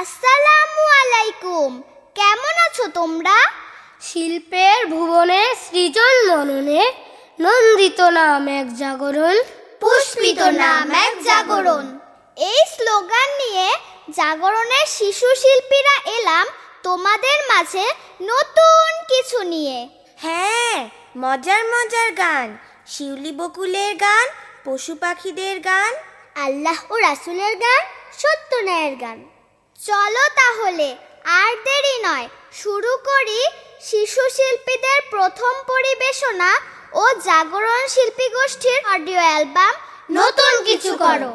আসসালামু আলাইকুম। কেমন আছো তোমরা? শিল্পের ভুবনে সৃজন মননে নন্দিত নাম এক জাগরণ পুষ্পিত নাম এক জাগরণ। এই স্লোগান নিয়ে জাগরণের শিশু শিল্পীরা এলাম তোমাদের মাঝে নতুন কিছু নিয়ে। হ্যাঁ মজার মজার গান। শিউলি বকুলের গান পশু পাখিদের গান। আল্লাহ ও রাসুলের গান সত্যনায়ের গান। চলো তাহলে, আর দেরি নয়। শুরু করি শিশু শিল্পীদের প্রথম পরিবেশনা ও জাগরণ শিল্পী গোষ্ঠীর অডিও অ্যালবাম। নতুন কিছু করো।